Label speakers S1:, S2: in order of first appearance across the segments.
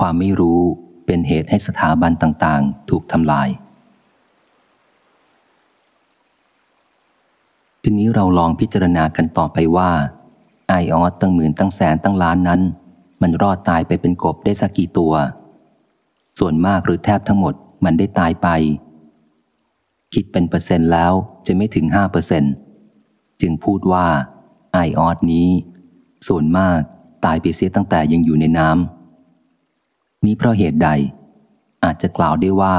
S1: ความไม่รู้เป็นเหตุให้สถาบันต่างๆ ถูกทำลาย ทีนี้เราลองพิจารณากันต่อไปว่าไอออสตั้งหมื่นตั้งแสนตั้งล้านนั้น มันรอดตายไปเป็นกบได้สักกี่ตัว ส่วนมากหรือแทบทั้งหมดมันได้ตายไป คิดเป็นเปอร์เซ็นต์แล้วจะไม่ถึงห้าเปอร์เซ็นจึงพูดว่าไอออสนี้ ส่วนมากตายไปเสียตั้งแต่ยังอยู่ในน้ำ นี้เพราะเหตุใด อาจจะกล่าวได้ว่า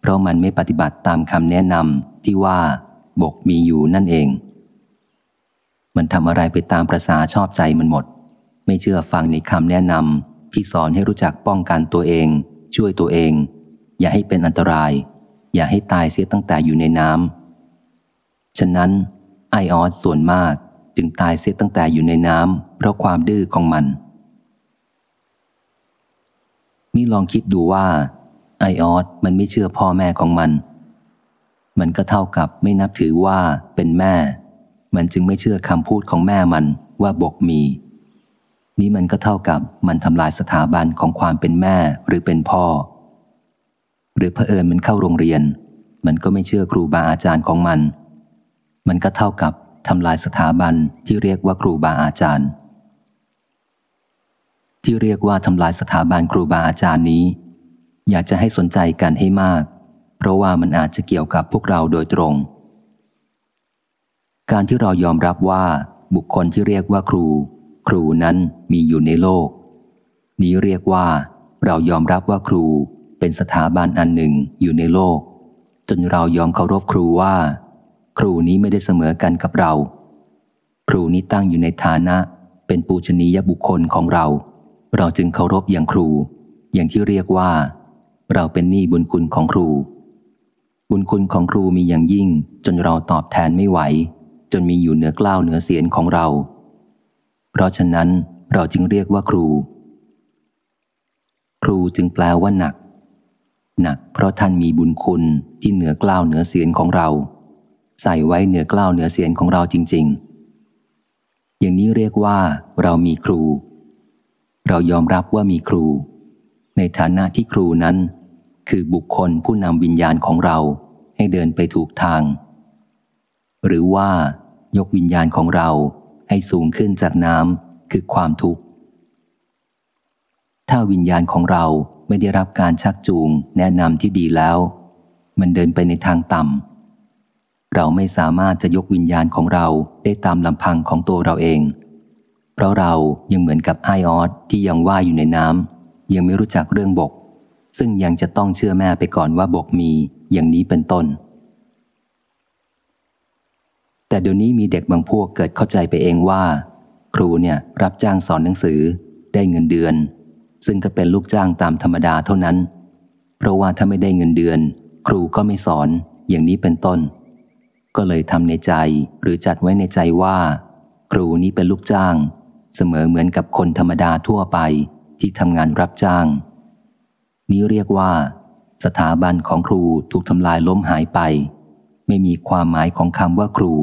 S1: เพราะมันไม่ปฏิบัติตามคำแนะนำที่ว่า บกมีอยู่นั่นเอง มันทำอะไรไปตามประษาชอบใจมันหมด ไม่เชื่อฟังในคำแนะนำที่สอนให้รู้จักป้องกันตัวเอง ช่วยตัวเอง อย่าให้เป็นอันตราย อย่าให้ตายเสียตั้งแต่อยู่ในน้ำฉะนั้นไอออสส่วนมากจึงตายเสียตั้งแต่อยู่ในน้ำเพราะความดื้อของมัน นี่ลองคิดดูว่า ไอออสมันไม่เชื่อพ่อแม่ของมัน มันก็เท่ากับไม่นับถือว่าเป็นแม่ มันจึงไม่เชื่อคำพูดของแม่มันว่าบกมี นี่มันก็เท่ากับมันทำลายสถาบันของความเป็นแม่หรือเป็นพ่อ หรือเผอิญมันเข้าโรงเรียน มันก็ไม่เชื่อครูบาอาจารย์ของมัน มันก็เท่ากับทำลายสถาบันที่เรียกว่าครูบาอาจารย์ ที่เรียกว่าทำลายสถาบันครูบาอาจารย์นี้ อยากจะให้สนใจกันให้มาก เพราะว่ามันอาจจะเกี่ยวกับพวกเราโดยตรง การที่เรายอมรับว่าบุคคลที่เรียกว่าครู ครูนั้นมีอยู่ในโลก นี้เรียกว่า เรายอมรับว่าครูเป็นสถาบันอันหนึ่งอยู่ในโลก จนเรายอมเคารพครูว่า ครูนี้ไม่ได้เสมอกันกับเรา ครูนี้ตั้งอยู่ในฐานะเป็นปูชนียบุคคลของเรา เราจึงเคารพอย่างครู อย่างที่เรียกว่า เราเป็นหนี้บุญคุณของครู บุญคุณของครูมีอย่างยิ่ง จนเราตอบแทนไม่ไหว จนมีอยู่เหนือกล้าวเหนือเสียนของเรา เพราะฉะนั้นเราจึงเรียกว่าครู ครูจึงแปลว่าหนัก หนักเพราะท่านมีบุญคุณที่เหนือกล้าวเหนือเสียนของเรา ใส่ไว้เหนือกล้าวเหนือเสียนของเราจริง ๆ อย่างนี้เรียกว่าเรามีครู เรายอมรับว่ามีครู ในฐานะที่ครูนั้น คือบุคคลผู้นำวิญญาณของเราให้เดินไปถูกทาง หรือว่ายกวิญญาณของเราให้สูงขึ้นจากน้ำคือความทุกข์ ถ้าวิญญาณของเราไม่ได้รับการชักจูงแนะนำที่ดีแล้ว มันเดินไปในทางต่ำเราไม่สามารถจะยกวิญญาณของเราได้ตามลำพังของตัวเราเอง เพราะเรายังเหมือนกับไอออสที่ยังว่ายอยู่ในน้ำยังไม่รู้จักเรื่องบก ซึ่งยังจะต้องเชื่อแม่ไปก่อนว่าบกมีอย่างนี้เป็นต้น แต่เดี๋ยวนี้มีเด็กบางพวกเกิดเข้าใจไปเองว่า ครูเนี่ยรับจ้างสอนหนังสือได้เงินเดือน ซึ่งก็เป็นลูกจ้างตามธรรมดาเท่านั้น เพราะว่าถ้าไม่ได้เงินเดือน ครูก็ไม่สอนอย่างนี้เป็นต้น ก็เลยทำในใจหรือจัดไว้ในใจว่า ครูนี้เป็นลูกจ้าง เสมอเหมือนกับคนธรรมดาทั่วไปที่ทำงานรับจ้าง นี้เรียกว่า สถาบันของครูถูกทำลายล้มหายไป ไม่มีความหมายของคำว่าครู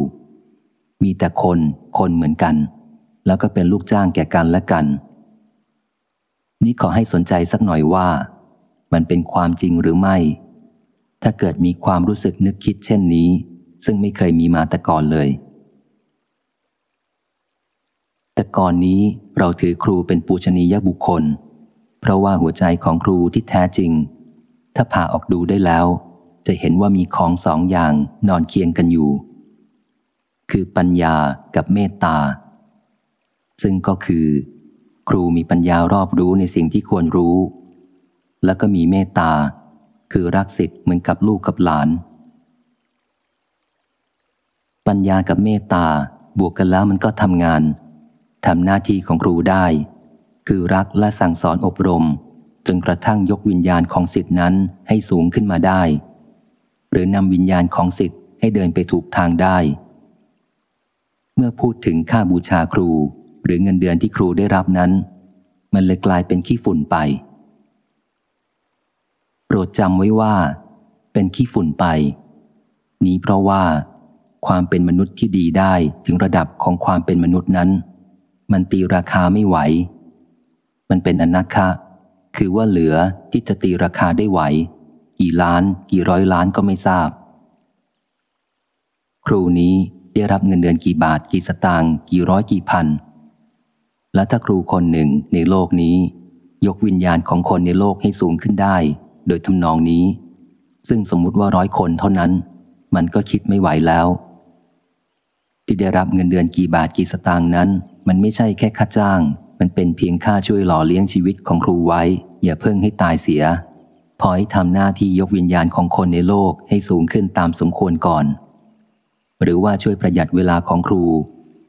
S1: มีแต่คนคนเหมือนกัน แล้วก็เป็นลูกจ้างแก่กันและกัน นี่ขอให้สนใจสักหน่อยว่า มันเป็นความจริงหรือไม่ ถ้าเกิดมีความรู้สึกนึกคิดเช่นนี้ ซึ่งไม่เคยมีมาแต่ก่อนเลย แต่ก่อนนี้เราถือครูเป็นปูชนียบุคคล เพราะว่าหัวใจของครูที่แท้จริง ถ้าผ่าออกดูได้แล้ว จะเห็นว่ามีของสองอย่างนอนเคียงกันอยู่ คือปัญญากับเมตตา ซึ่งก็คือ ครูมีปัญญารอบรู้ในสิ่งที่ควรรู้ แล้วก็มีเมตตา คือรักสิทธิ์เหมือนกับลูกกับหลาน ปัญญากับเมตตาบวกกันแล้วมันก็ทำงาน ทำหน้าที่ของครูได้ คือรักและสั่งสอนอบรม จนกระทั่งยกวิญญาณของสิทธินั้นให้สูงขึ้นมาได้ หรือนำวิญญาณของสิทธิ์ให้เดินไปถูกทางได้ เมื่อพูดถึงค่าบูชาครู หรือเงินเดือนที่ครูได้รับนั้น มันเลยกลายเป็นขี้ฝุ่นไป โปรดจำไว้ว่า เป็นขี้ฝุ่นไป นี้เพราะว่า ความเป็นมนุษย์ที่ดีได้ถึงระดับของความเป็นมนุษย์นั้น มันตีราคาไม่ไหว มันเป็นอนัคคะคือว่าเหลือที่จะตีราคาได้ไหว กี่ล้าน กี่ร้อยล้านก็ไม่ทราบ ครูนี้ได้รับเงินเดือนกี่บาท กี่สตางค์กี่ร้อยกี่พัน และถ้าครูคนหนึ่งในโลกนี้ ยกวิญญาณของคนในโลกให้สูงขึ้นได้ โดยทำนองนี้ ซึ่งสมมุติว่าร้อยคนเท่านั้น มันก็คิดไม่ไหวแล้ว ที่ได้รับเงินเดือนกี่บาทกี่สตางค์นั้น มันไม่ใช่แค่ค่าจ้าง มันเป็นเพียงค่าช่วยหล่อเลี้ยงชีวิตของครูไว้ อย่าเพิ่งให้ตายเสีย พอให้ทำหน้าที่ยกวิญญาณของคนในโลกให้สูงขึ้นตามสมควรก่อน หรือว่าช่วยประหยัดเวลาของครู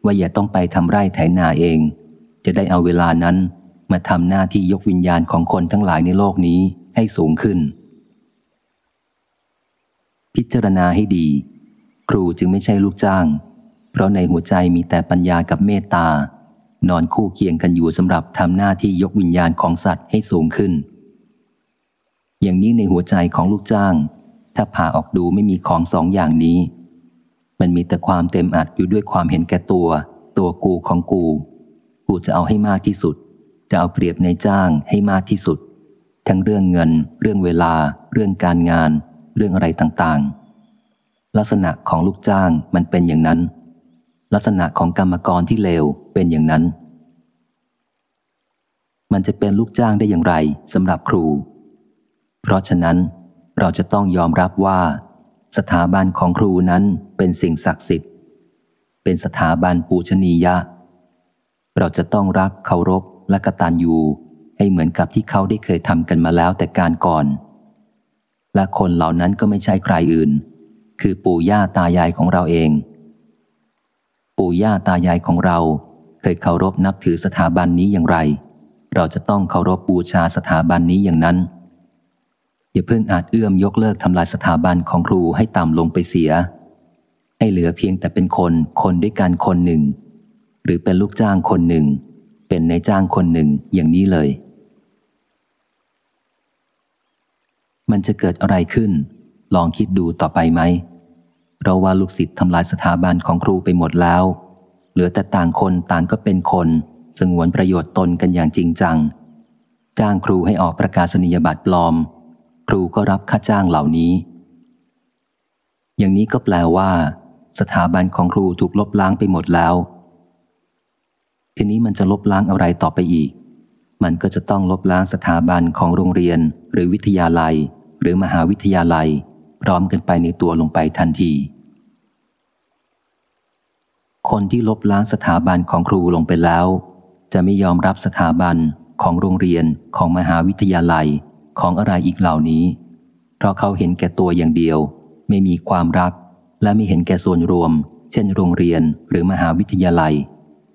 S1: ว่าอย่าต้องไปทำไร่ไถนาเอง จะได้เอาเวลานั้น มาทำหน้าที่ยกวิญญาณของคนทั้งหลายในโลกนี้ให้สูงขึ้น พิจารณาให้ดี ครูจึงไม่ใช่ลูกจ้าง เพราะในหัวใจมีแต่ปัญญากับเมตตา นอนคู่เคียงกันอยู่สำหรับทำหน้าที่ยกวิญญาณของสัตว์ให้สูงขึ้น อย่างนี้ในหัวใจของลูกจ้าง ถ้าผ่าออกดูไม่มีของสองอย่างนี้ มันมีแต่ความเต็มอัดอยู่ด้วยความเห็นแก่ตัว ตัวกูของกู กูจะเอาให้มากที่สุด จะเอาเปรียบในจ้างให้มากที่สุด ทั้งเรื่องเงิน เรื่องเวลา เรื่องการงาน เรื่องอะไรต่างๆ ลักษณะของลูกจ้างมันเป็นอย่างนั้น ลักษณะของกรรมกรที่เลวเป็นอย่างนั้น มันจะเป็นลูกจ้างได้อย่างไรสำหรับครู เพราะฉะนั้นเราจะต้องยอมรับว่า สถาบันของครูนั้นเป็นสิ่งศักดิ์สิทธิ์ เป็นสถาบันปูชนียะ เราจะต้องรักเคารพและกตัญญูให้เหมือนกับที่เขาได้เคยทำกันมาแล้วแต่การก่อน และคนเหล่านั้นก็ไม่ใช่ใครอื่น คือปู่ย่าตายายของเราเอง ปู่ย่าตายายของเรา เคยเคารพนับถือสถาบันนี้อย่างไร เราจะต้องเคารพบูชาสถาบันนี้อย่างนั้น อย่าเพิ่งอาจเอื้อมยกเลิกทำลายสถาบันของครูให้ต่ำลงไปเสีย ให้เหลือเพียงแต่เป็นคนคนด้วยกันคนหนึ่ง หรือเป็นลูกจ้างคนหนึ่ง เป็นนายจ้างคนหนึ่งอย่างนี้เลย มันจะเกิดอะไรขึ้น ลองคิดดูต่อไปไหม เราว่าลูกศิษย์ทำลายสถาบันของครูไปหมดแล้ว เหลือแต่ต่างคนต่างก็เป็นคน สงวนประโยชน์ตนกันอย่างจริงจัง จ้างครูให้ออกประกาศนียบัตรปลอม ครูก็รับค่าจ้างเหล่านี้ อย่างนี้ก็แปลว่า สถาบันของครูถูกลบล้างไปหมดแล้ว ทีนี้มันจะลบล้างอะไรต่อไปอีก มันก็จะต้องลบล้างสถาบันของโรงเรียน หรือวิทยาลัย หรือมหาวิทยาลัย พร้อมกันไปในตัวลงไปทันที คนที่ลบล้างสถาบันของครูลงไปแล้ว จะไม่ยอมรับสถาบันของโรงเรียนของมหาวิทยาลัยของอะไรอีกเหล่านี้ เพราะเขาเห็นแก่ตัวอย่างเดียว ไม่มีความรัก และไม่เห็นแก่ส่วนรวม เช่น โรงเรียนหรือมหาวิทยาลัย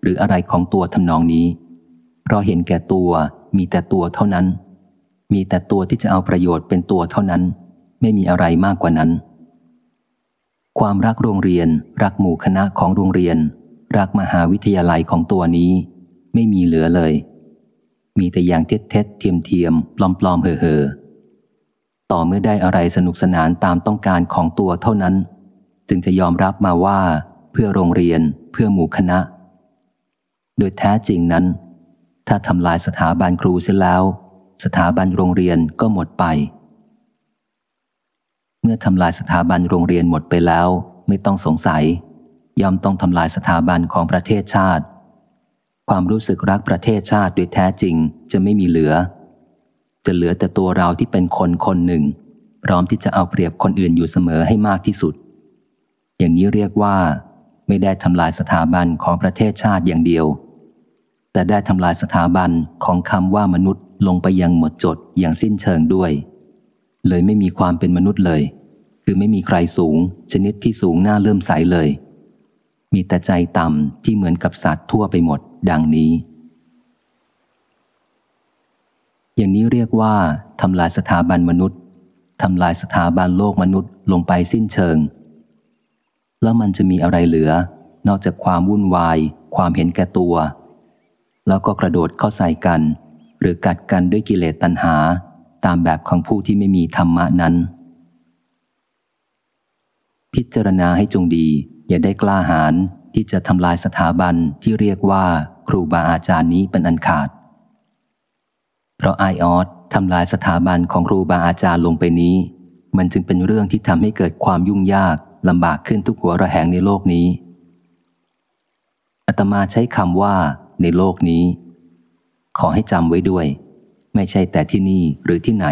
S1: หรืออะไรของตัวทำนองนี้ เพราะเห็นแก่ตัวมีแต่ตัวเท่านั้น มีแต่ตัวที่จะเอาประโยชน์เป็นตัวเท่านั้น ไม่มีอะไรมากกว่านั้น ความรักโรงเรียน รักหมู่คณะของโรงเรียน รักมหาวิทยาลัยของตัวนี้ ไม่มีเหลือเลย มีแต่อย่างเท็จเท็จเทียมเทียมปลอมปลอมเห่อเห่อต่อเมื่อได้อะไรสนุกสนานตามต้องการของตัวเท่านั้น จึงจะยอมรับมาว่า เพื่อโรงเรียน เพื่อหมู่คณะ โดยแท้จริงนั้น ถ้าทำลายสถาบันครูเสียแล้ว สถาบันโรงเรียนก็หมดไป เมื่อทำลายสถาบันโรงเรียนหมดไปแล้ว ไม่ต้องสงสัย ย่อมต้องทำลายสถาบันของประเทศชาติ ความรู้สึกรักประเทศชาติโดยแท้จริงจะไม่มีเหลือ จะเหลือแต่ตัวเราที่เป็นคนคนหนึ่ง พร้อมที่จะเอาเปรียบคนอื่นอยู่เสมอให้มากที่สุด อย่างนี้เรียกว่า ไม่ได้ทำลายสถาบันของประเทศชาติอย่างเดียว แต่ได้ทำลายสถาบันของคำว่ามนุษย์ลงไปยังหมดจดอย่างสิ้นเชิงด้วย เลยไม่มีความเป็นมนุษย์เลย คือไม่มีใครสูง ชนิดที่สูงหน้าเลื่อมใสเลย มีแต่ใจต่ำที่เหมือนกับสัตว์ทั่วไปหมด ดังนี้ อย่างนี้เรียกว่าทำลายสถาบันมนุษย์ทำลายสถาบันโลกมนุษย์ลงไปสิ้นเชิง แล้วมันจะมีอะไรเหลือ นอกจากความวุ่นวาย ความเห็นแก่ตัว แล้วก็กระโดดเข้าใส่กัน หรือกัดกันด้วยกิเลสตัณหา ตามแบบของผู้ที่ไม่มีธรรมะนั้น พิจารณาให้จงดี อย่าได้กล้าหาญที่จะทำลายสถาบันที่เรียกว่าครูบาอาจารย์นี้เป็นอันขาด เพราะไอออสทำลายสถาบันของครูบาอาจารย์ลงไปนี้ มันจึงเป็นเรื่องที่ทำให้เกิดความยุ่งยากลำบากขึ้นทุกหัวระแหงในโลกนี้อาตมาใช้คำว่าในโลกนี้ ขอให้จำไว้ด้วย ไม่ใช่แต่ที่นี่หรือที่ไหน